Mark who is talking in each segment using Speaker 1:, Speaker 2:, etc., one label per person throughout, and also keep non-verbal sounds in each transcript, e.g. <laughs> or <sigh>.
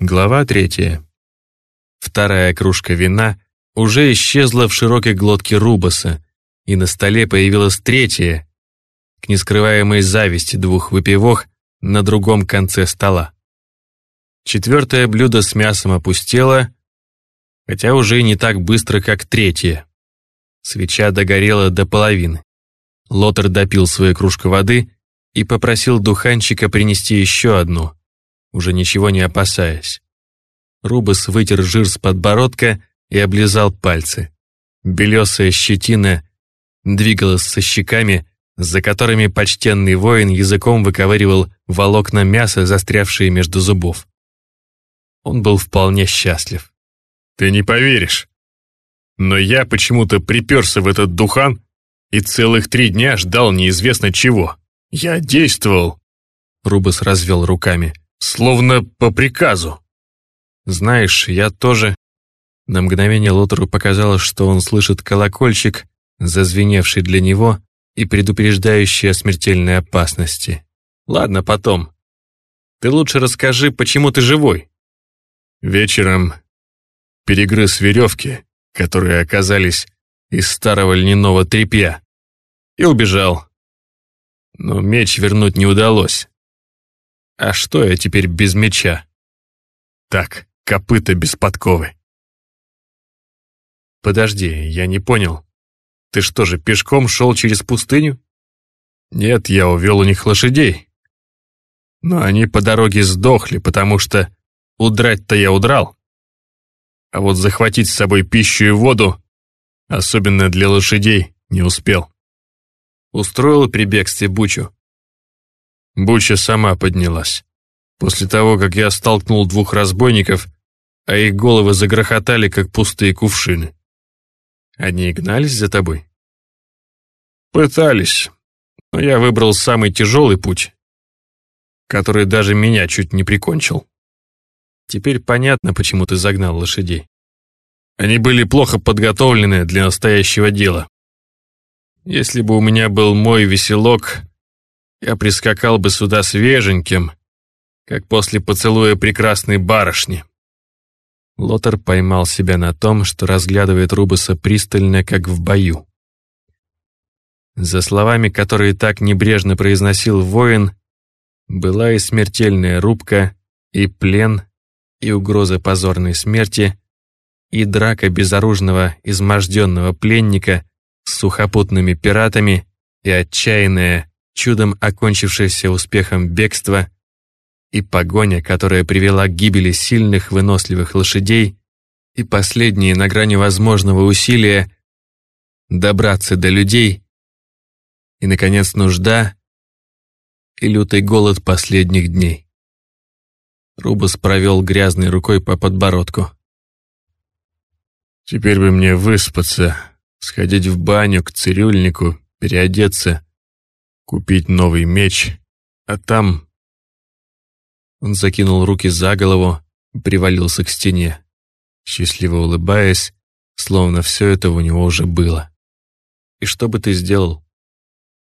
Speaker 1: Глава третья. Вторая кружка вина уже исчезла в широкой глотке Рубаса, и на столе появилась третья, к нескрываемой зависти двух выпивок на другом конце стола. Четвертое блюдо с мясом опустело, хотя уже не так быстро, как третье. Свеча догорела до половины. Лотер допил свою кружку воды и попросил духанчика принести еще одну, уже ничего не опасаясь. Рубас вытер жир с подбородка и облизал пальцы. Белесая щетина двигалась со щеками, за которыми почтенный воин языком выковыривал волокна мяса, застрявшие между зубов. Он был вполне счастлив.
Speaker 2: «Ты не поверишь, но я почему-то приперся в этот духан и целых три дня ждал неизвестно чего. Я действовал».
Speaker 1: Рубас развел руками.
Speaker 2: Словно по приказу.
Speaker 1: Знаешь, я тоже... На мгновение Лотеру показалось, что он слышит колокольчик, зазвеневший для него и предупреждающий о смертельной опасности. Ладно, потом. Ты лучше расскажи, почему ты живой.
Speaker 2: Вечером перегрыз веревки, которые оказались из старого льняного тряпья, и убежал. Но меч вернуть не удалось. А что я теперь без меча? Так, копыта без подковы.
Speaker 1: Подожди, я не понял. Ты что же, пешком шел через пустыню?
Speaker 2: Нет, я увел у них лошадей. Но они по дороге сдохли, потому что удрать-то я удрал. А вот захватить с собой пищу и воду, особенно для лошадей, не успел.
Speaker 1: Устроил при бегстве Бучу.
Speaker 2: Буча сама поднялась. После того, как я столкнул двух разбойников, а их головы загрохотали, как пустые кувшины.
Speaker 1: Они гнались за тобой?
Speaker 2: Пытались, но я выбрал самый тяжелый путь, который даже меня чуть не прикончил.
Speaker 1: Теперь понятно, почему ты загнал лошадей.
Speaker 2: Они были плохо подготовлены для настоящего дела. Если бы у меня был мой веселок, я прискакал бы сюда свеженьким, как после поцелуя прекрасной барышни.
Speaker 1: Лотер поймал себя на том, что разглядывает Рубаса пристально, как в бою. За словами, которые так небрежно произносил воин, была и смертельная рубка, и плен, и угроза позорной смерти, и драка безоружного, изможденного пленника с сухопутными пиратами, и отчаянная, чудом окончившееся успехом бегство и погоня, которая привела к гибели сильных выносливых лошадей, и последние на грани возможного усилия добраться до людей, и, наконец, нужда и лютый голод последних дней. Рубас провел грязной рукой по подбородку.
Speaker 2: «Теперь бы мне выспаться, сходить в баню к цирюльнику, переодеться купить новый меч, а там...» Он закинул руки за голову, привалился к стене, счастливо улыбаясь, словно все это у него уже было. «И что бы ты сделал?»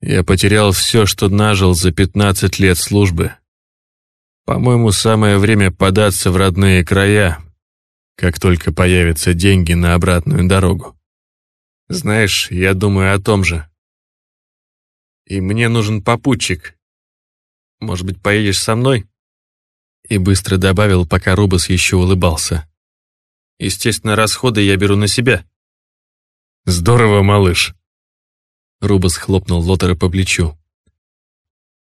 Speaker 2: «Я потерял все, что нажил за пятнадцать лет службы. По-моему, самое время податься в родные края, как только появятся деньги на обратную дорогу. Знаешь, я думаю о том же и мне нужен попутчик. Может быть, поедешь со мной?» И быстро добавил, пока Рубас еще улыбался. «Естественно, расходы я беру на себя». «Здорово, малыш!»
Speaker 1: Рубас хлопнул Лотера по плечу.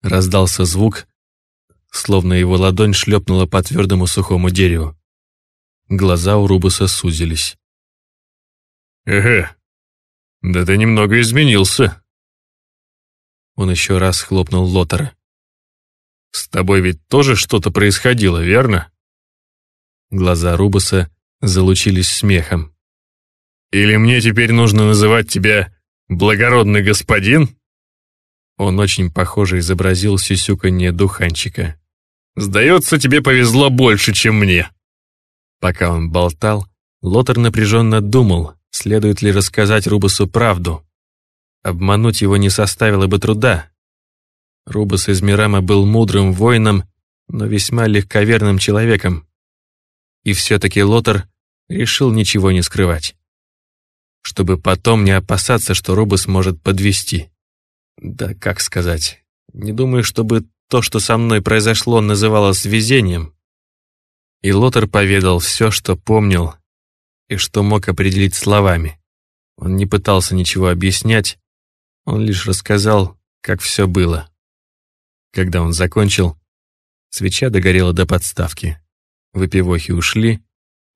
Speaker 1: Раздался звук, словно его ладонь шлепнула по твердому сухому дереву. Глаза у Рубаса сузились.
Speaker 2: «Эге, да ты немного изменился»,
Speaker 1: он еще раз хлопнул Лотера.
Speaker 2: «С тобой ведь тоже что-то происходило, верно?»
Speaker 1: Глаза Рубаса залучились смехом.
Speaker 2: «Или мне теперь нужно называть тебя благородный господин?»
Speaker 1: Он очень похоже изобразил сюсюканье духанчика.
Speaker 2: «Сдается, тебе повезло больше, чем мне».
Speaker 1: Пока он болтал, Лотер напряженно думал, следует ли рассказать Рубасу правду. Обмануть его не составило бы труда. Рубас из Мирама был мудрым воином, но весьма легковерным человеком. И все-таки Лотер решил ничего не скрывать. Чтобы потом не опасаться, что Рубас может подвести. Да как сказать, не думаю, чтобы то, что со мной произошло, называлось везением. И Лотер поведал все, что помнил и что мог определить словами. Он не пытался ничего объяснять, он лишь рассказал, как все было. Когда он закончил, свеча догорела до подставки. Выпивохи ушли,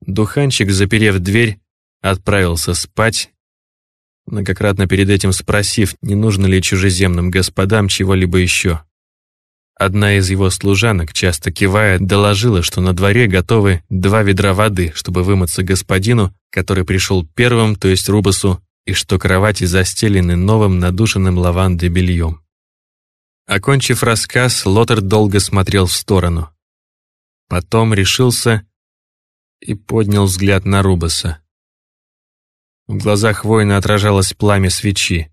Speaker 1: духанчик, заперев дверь, отправился спать, многократно перед этим спросив, не нужно ли чужеземным господам чего-либо еще. Одна из его служанок, часто кивая, доложила, что на дворе готовы два ведра воды, чтобы вымыться господину, который пришел первым, то есть Рубасу, и что кровати застелены новым надушенным лавандой бельем. Окончив рассказ, Лотер долго смотрел в сторону. Потом решился и поднял взгляд на Рубаса. В глазах воина отражалось пламя свечи.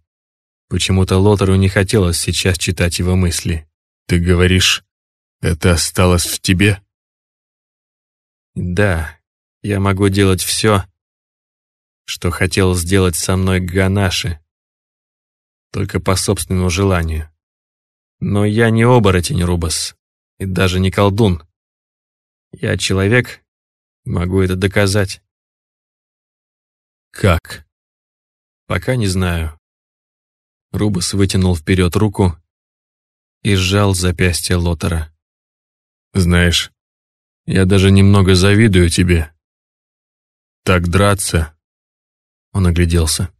Speaker 1: Почему-то Лотеру не хотелось сейчас читать его мысли. «Ты говоришь, это осталось в тебе?» «Да, я могу делать все, что хотел сделать со мной Ганаши, только по собственному желанию. Но я не оборотень, Рубас, и даже не колдун. Я человек, могу это доказать. Как? Пока не знаю. Рубас вытянул вперед руку и сжал запястье Лотера. Знаешь, я даже немного завидую тебе. Так драться. Он огляделся.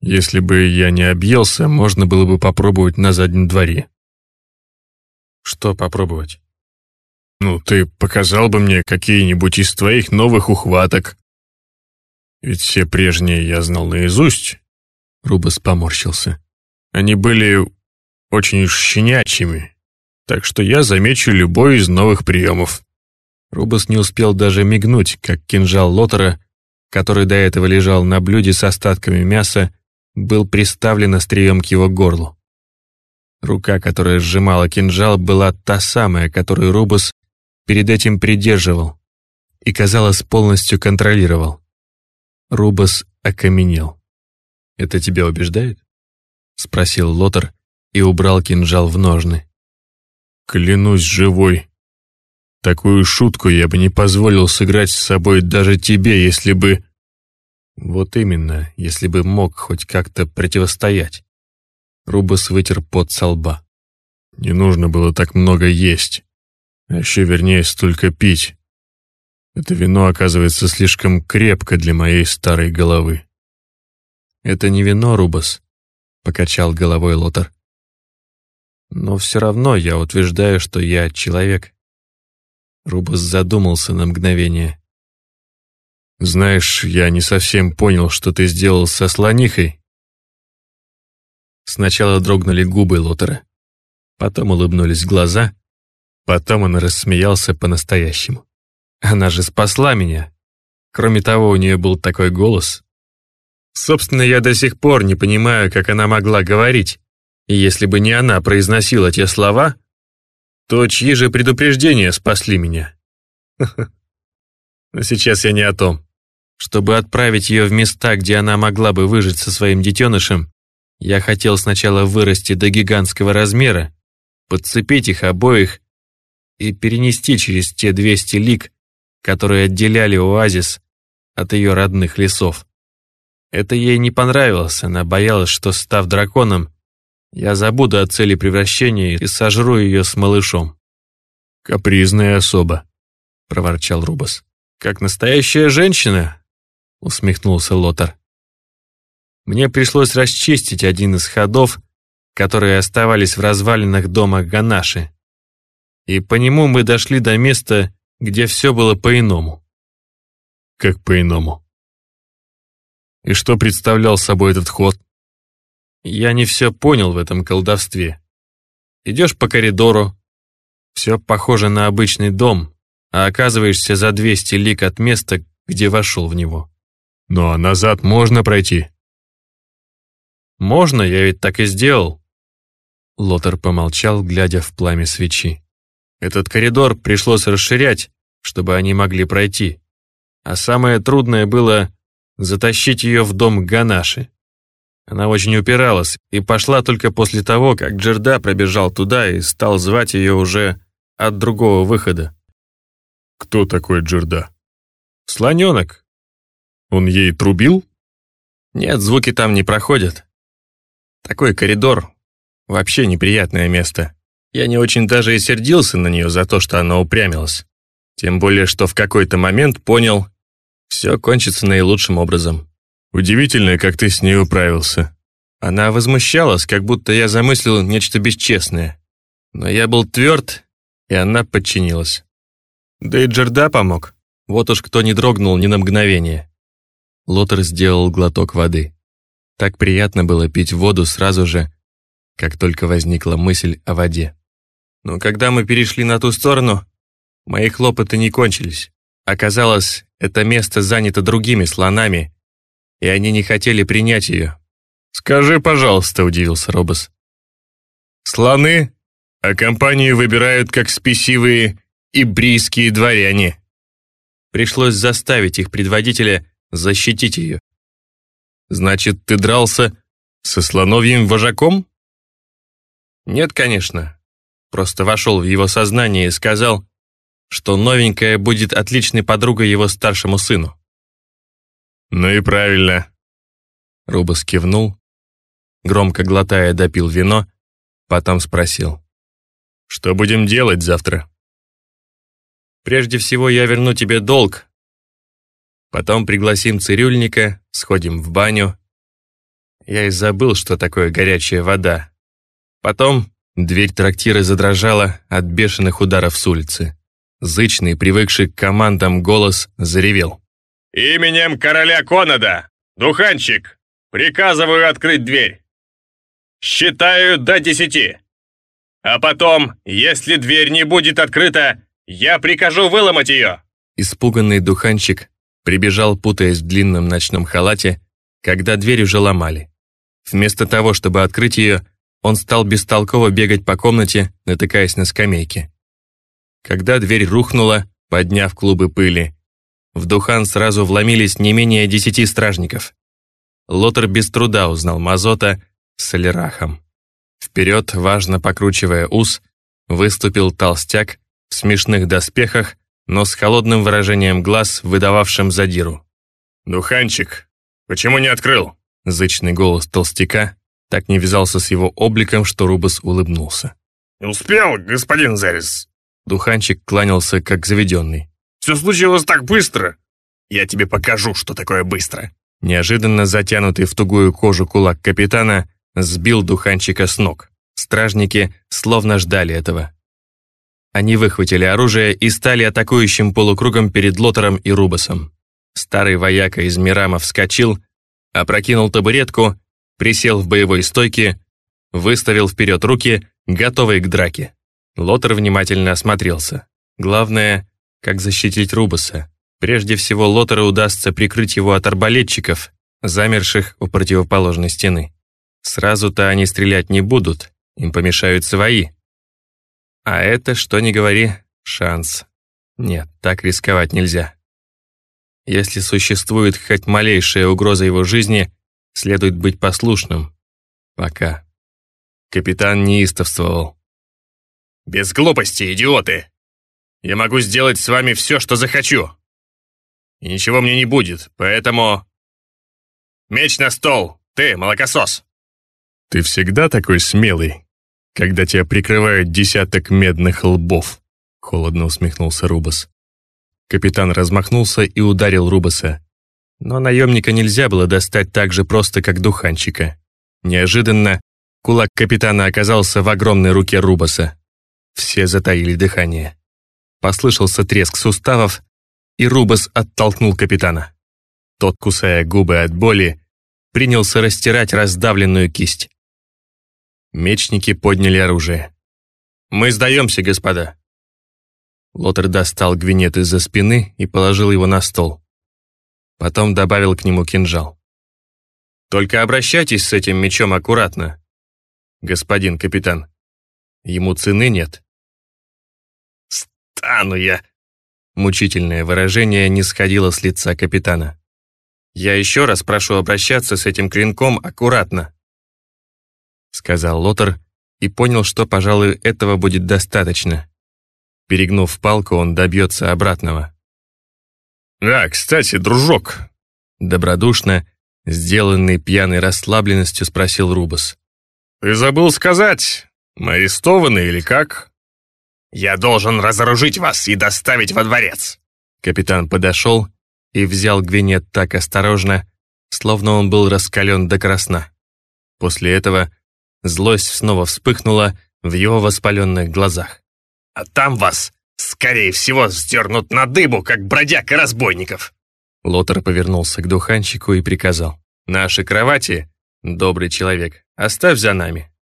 Speaker 1: Если бы я не объелся, можно было бы попробовать на заднем дворе. Что попробовать? Ну, ты показал бы мне какие-нибудь из твоих новых ухваток. Ведь все прежние я знал наизусть. Рубас поморщился. Они были очень щенячьими, так что я замечу любой из новых приемов. Рубас не успел даже мигнуть, как кинжал Лотера, который до этого лежал на блюде с остатками мяса, был приставлен острием к его горлу. Рука, которая сжимала кинжал, была та самая, которую Рубас перед этим придерживал и, казалось, полностью контролировал. Рубас окаменел. «Это тебя убеждает?» — спросил Лотер и убрал кинжал в ножны. «Клянусь живой. Такую шутку я бы не позволил сыграть с собой даже тебе, если бы...» «Вот именно, если бы мог хоть как-то противостоять». Рубас вытер пот со лба. «Не нужно было так много есть. А еще вернее, столько пить. Это вино оказывается слишком крепко для моей старой головы». «Это не вино, Рубас», — покачал головой Лотар. «Но все равно я утверждаю, что я человек». Рубас задумался на мгновение. «Знаешь, я не совсем понял, что ты сделал со слонихой». Сначала дрогнули губы Лотера, потом улыбнулись глаза, потом он рассмеялся по-настоящему. «Она же спасла меня. Кроме того, у нее был такой голос. Собственно, я до сих пор не понимаю, как она могла говорить. И если бы не она произносила те слова, то чьи же предупреждения спасли меня? <laughs> Но сейчас я не о том. Чтобы отправить ее в места, где она могла бы выжить со своим детенышем, я хотел сначала вырасти до гигантского размера, подцепить их обоих и перенести через те 200 лиг, которые отделяли оазис от ее родных лесов. Это ей не понравилось, она боялась, что, став драконом, я забуду о цели превращения и сожру ее с малышом. «Капризная особа», — проворчал Рубас. «Как настоящая женщина, усмехнулся Лотар. Мне пришлось расчистить один из ходов, которые оставались в развалинах дома Ганаши. И по нему мы дошли до места, где все было по-иному. Как по-иному? И что представлял собой этот ход? Я не все понял в этом колдовстве. Идешь по коридору, все похоже на обычный дом, а оказываешься за 200 лик от места, где вошел в него. Ну а назад можно пройти? Можно, я ведь так и сделал. Лотер помолчал, глядя в пламя свечи. Этот коридор пришлось расширять, чтобы они могли пройти. А самое трудное было затащить ее в дом Ганаши. Она очень упиралась и пошла только после того, как Джерда пробежал туда и стал звать ее уже от другого выхода.
Speaker 2: «Кто такой Джерда?»
Speaker 1: «Слоненок».
Speaker 2: «Он ей трубил?»
Speaker 1: «Нет, звуки там не проходят. Такой коридор. Вообще неприятное место. Я не очень даже и сердился на нее за то, что она упрямилась. Тем более, что в какой-то момент понял, все кончится наилучшим образом.
Speaker 2: Удивительно, как ты с ней управился.
Speaker 1: Она возмущалась, как будто я замыслил нечто бесчестное. Но я был тверд, и она подчинилась. Да и Джерда помог. Вот уж кто не дрогнул ни на мгновение. Лотер сделал глоток воды. Так приятно было пить воду сразу же, как только возникла мысль о воде. Но когда мы перешли на ту сторону, мои хлопоты не кончились. Оказалось, это место занято другими слонами, и они не хотели принять ее.
Speaker 2: «Скажи, пожалуйста», — удивился Робос. «Слоны, а компанию выбирают как спесивые ибрийские дворяне».
Speaker 1: Пришлось заставить их предводителя защитить ее.
Speaker 2: «Значит, ты дрался со слоновьим вожаком?»
Speaker 1: «Нет, конечно. Просто вошел в его сознание и сказал, что новенькая будет отличной подругой его старшему сыну.
Speaker 2: «Ну и правильно».
Speaker 1: Рубас кивнул, громко глотая допил вино, потом спросил.
Speaker 2: «Что будем делать завтра?»
Speaker 1: «Прежде всего я верну тебе долг. Потом пригласим цирюльника, сходим в баню. Я и забыл, что такое горячая вода. Потом дверь трактира задрожала от бешеных ударов с улицы. Зычный, привыкший к командам голос заревел.
Speaker 3: «Именем короля Конада, духанчик, приказываю открыть дверь. Считаю до десяти. А потом, если дверь не будет открыта, я прикажу выломать ее».
Speaker 1: Испуганный духанчик прибежал, путаясь в длинном ночном халате, когда дверь уже ломали. Вместо того, чтобы открыть ее, он стал бестолково бегать по комнате, натыкаясь на скамейки. Когда дверь рухнула, подняв клубы пыли, в Духан сразу вломились не менее десяти стражников. Лотер без труда узнал Мазота с Солерахом. Вперед, важно покручивая ус, выступил толстяк в смешных доспехах, но с холодным выражением глаз, выдававшим задиру.
Speaker 3: «Духанчик, почему не открыл?»
Speaker 1: Зычный голос толстяка так не вязался с его обликом, что Рубас улыбнулся.
Speaker 3: «Не успел, господин Зарис!»
Speaker 1: Духанчик кланялся, как заведенный.
Speaker 3: Все случилось так быстро. Я тебе покажу, что такое быстро».
Speaker 1: Неожиданно затянутый в тугую кожу кулак капитана сбил духанчика с ног. Стражники словно ждали этого. Они выхватили оружие и стали атакующим полукругом перед Лотером и Рубасом. Старый вояка из Мирама вскочил, опрокинул табуретку, присел в боевой стойке, выставил вперед руки, готовый к драке. Лотер внимательно осмотрелся. Главное, как защитить Рубаса. Прежде всего, Лотеру удастся прикрыть его от арбалетчиков, замерших у противоположной стены. Сразу-то они стрелять не будут, им помешают свои. А это, что ни говори, шанс. Нет, так рисковать нельзя. Если существует хоть малейшая угроза его жизни, следует быть послушным. Пока. Капитан неистовствовал.
Speaker 3: «Без глупости, идиоты! Я могу сделать с вами все, что захочу. И ничего мне не будет, поэтому... Меч на стол! Ты, молокосос!»
Speaker 2: «Ты всегда такой смелый, когда тебя прикрывают десяток медных лбов», — холодно усмехнулся Рубас.
Speaker 1: Капитан размахнулся и ударил Рубаса. Но наемника нельзя было достать так же просто, как духанчика. Неожиданно кулак капитана оказался в огромной руке Рубаса. Все затаили дыхание. Послышался треск суставов, и Рубас оттолкнул капитана. Тот, кусая губы от боли, принялся растирать раздавленную кисть. Мечники подняли оружие. «Мы сдаемся, господа!» Лотер достал гвинет из-за спины и положил его на стол. Потом добавил к нему кинжал. «Только обращайтесь с этим мечом аккуратно, господин капитан. Ему цены нет».
Speaker 3: «Стану я
Speaker 1: Мучительное выражение не сходило с лица капитана. «Я еще раз прошу обращаться с этим клинком аккуратно», сказал Лотер и понял, что, пожалуй, этого будет достаточно. Перегнув палку, он добьется обратного.
Speaker 3: «А, кстати, дружок!»
Speaker 1: Добродушно, сделанный пьяной расслабленностью, спросил Рубас.
Speaker 3: «Ты забыл сказать, мы арестованы или как?» «Я должен разоружить вас и доставить во дворец!»
Speaker 1: Капитан подошел и взял Гвинет так осторожно, словно он был раскален до красна. После этого злость снова вспыхнула в его воспаленных глазах.
Speaker 3: «А там вас, скорее всего, сдернут на дыбу, как бродяг и разбойников!»
Speaker 1: Лотер повернулся к духанщику и приказал. «Наши кровати, добрый человек, оставь за нами.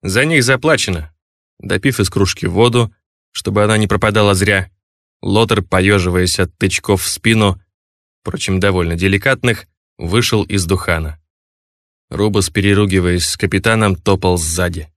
Speaker 1: За них заплачено». Допив из кружки воду, чтобы она не пропадала зря, Лотер, поеживаясь от тычков в спину, впрочем, довольно деликатных, вышел из духана. Рубас, переругиваясь с капитаном, топал сзади.